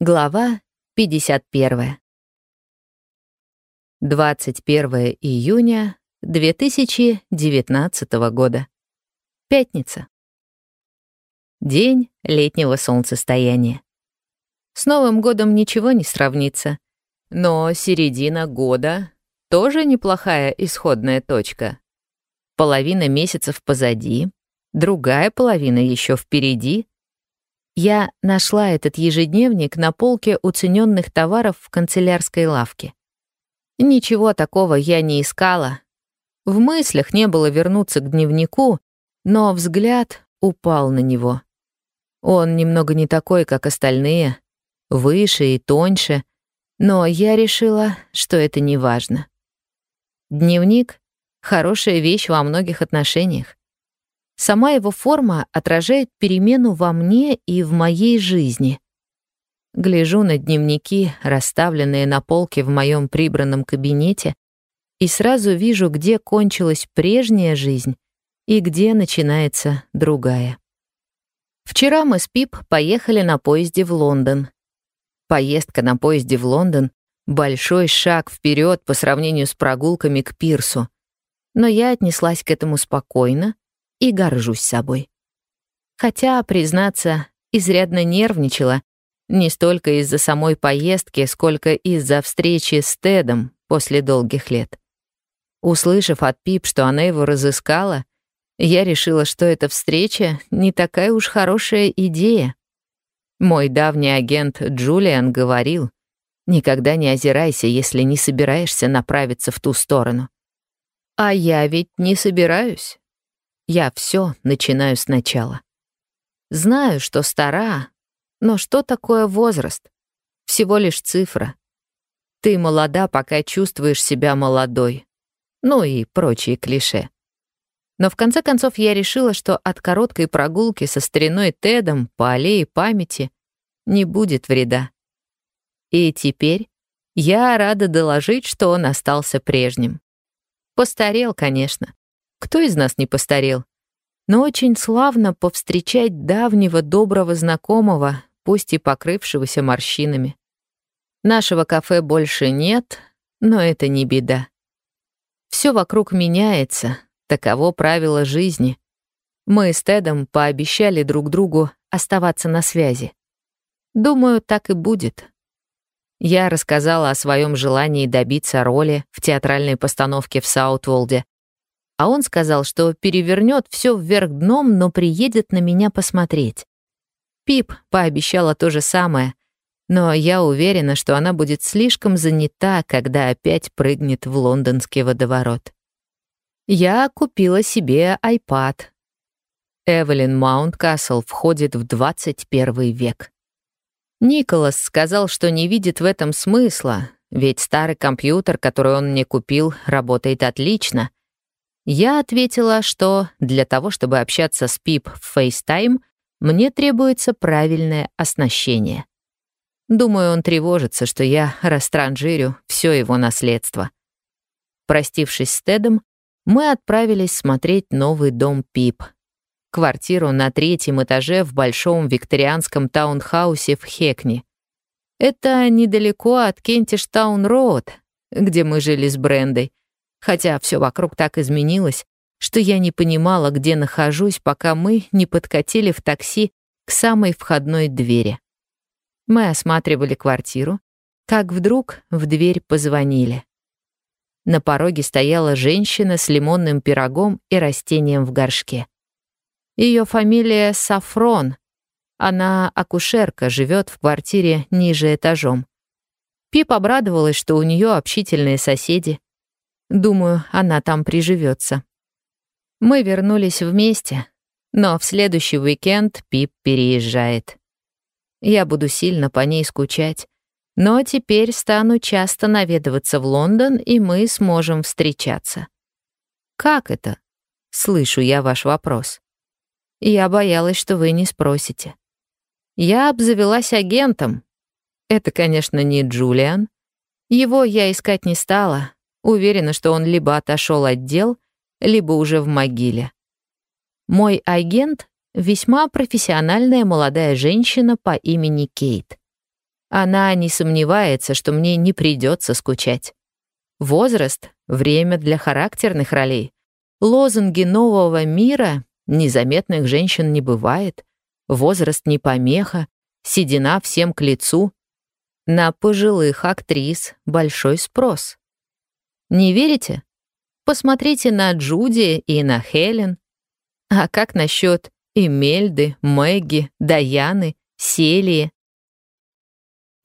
Глава 51. 21 июня 2019 года. Пятница. День летнего солнцестояния. С Новым годом ничего не сравнится, но середина года — тоже неплохая исходная точка. Половина месяцев позади, другая половина еще впереди — я нашла этот ежедневник на полке уцененных товаров в канцелярской лавке. Ничего такого я не искала. В мыслях не было вернуться к дневнику, но взгляд упал на него. Он немного не такой, как остальные, выше и тоньше, но я решила, что это не важно. Дневник — хорошая вещь во многих отношениях. Сама его форма отражает перемену во мне и в моей жизни. Гляжу на дневники, расставленные на полке в моем прибранном кабинете, и сразу вижу, где кончилась прежняя жизнь и где начинается другая. Вчера мы с Пип поехали на поезде в Лондон. Поездка на поезде в Лондон — большой шаг вперед по сравнению с прогулками к пирсу. Но я отнеслась к этому спокойно, и горжусь собой. Хотя, признаться, изрядно нервничала, не столько из-за самой поездки, сколько из-за встречи с Тедом после долгих лет. Услышав от Пип, что она его разыскала, я решила, что эта встреча не такая уж хорошая идея. Мой давний агент Джулиан говорил, «Никогда не озирайся, если не собираешься направиться в ту сторону». А я ведь не собираюсь. Я все начинаю сначала. Знаю, что стара, но что такое возраст? Всего лишь цифра. Ты молода, пока чувствуешь себя молодой. Ну и прочие клише. Но в конце концов я решила, что от короткой прогулки со стариной Тедом по аллее памяти не будет вреда. И теперь я рада доложить, что он остался прежним. Постарел, конечно. Кто из нас не постарел? Но очень славно повстречать давнего доброго знакомого, пусть и покрывшегося морщинами. Нашего кафе больше нет, но это не беда. Все вокруг меняется, таково правило жизни. Мы с Тедом пообещали друг другу оставаться на связи. Думаю, так и будет. Я рассказала о своем желании добиться роли в театральной постановке в Саутволде, а он сказал, что перевернет все вверх дном, но приедет на меня посмотреть. Пип пообещала то же самое, но я уверена, что она будет слишком занята, когда опять прыгнет в лондонский водоворот. Я купила себе iPad. Эвелин Маунткасл входит в 21 век. Николас сказал, что не видит в этом смысла, ведь старый компьютер, который он мне купил, работает отлично — я ответила, что для того, чтобы общаться с Пип в FaceTime, мне требуется правильное оснащение. Думаю, он тревожится, что я растранжирю все его наследство. Простившись с Тедом, мы отправились смотреть новый дом Пип. Квартиру на третьем этаже в большом викторианском таунхаусе в Хекни. Это недалеко от Кентиш-таун-роуд, где мы жили с Брендой, Хотя все вокруг так изменилось, что я не понимала, где нахожусь, пока мы не подкатили в такси к самой входной двери. Мы осматривали квартиру, как вдруг в дверь позвонили. На пороге стояла женщина с лимонным пирогом и растением в горшке. Ее фамилия Сафрон. Она акушерка, живет в квартире ниже этажом. Пип обрадовалась, что у нее общительные соседи, Думаю, она там приживется. Мы вернулись вместе, но в следующий уикенд Пип переезжает. Я буду сильно по ней скучать, но теперь стану часто наведываться в Лондон, и мы сможем встречаться. Как это? Слышу я ваш вопрос. Я боялась, что вы не спросите. Я обзавелась агентом. Это, конечно, не Джулиан. Его я искать не стала, Уверена, что он либо отошел от дел, либо уже в могиле. Мой агент — весьма профессиональная молодая женщина по имени Кейт. Она не сомневается, что мне не придется скучать. Возраст — время для характерных ролей. Лозунги нового мира незаметных женщин не бывает. Возраст не помеха, седина всем к лицу. На пожилых актрис большой спрос. Не верите? Посмотрите на Джуди и на Хелен. А как насчет Эмельды, Мэгги, Даяны, Селии?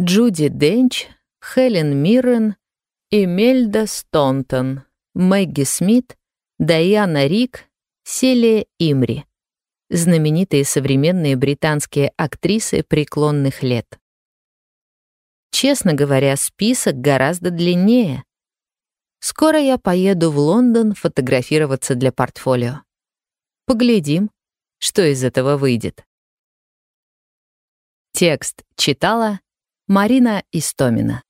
Джуди Денч, Хелен Миррен, Эмельда Стонтон, Мэгги Смит, Даяна Рик, Селия Имри. Знаменитые современные британские актрисы преклонных лет. Честно говоря, список гораздо длиннее. Скоро я поеду в Лондон фотографироваться для портфолио. Поглядим, что из этого выйдет. Текст читала Марина Истомина.